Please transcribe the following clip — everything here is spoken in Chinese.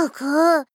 哥哥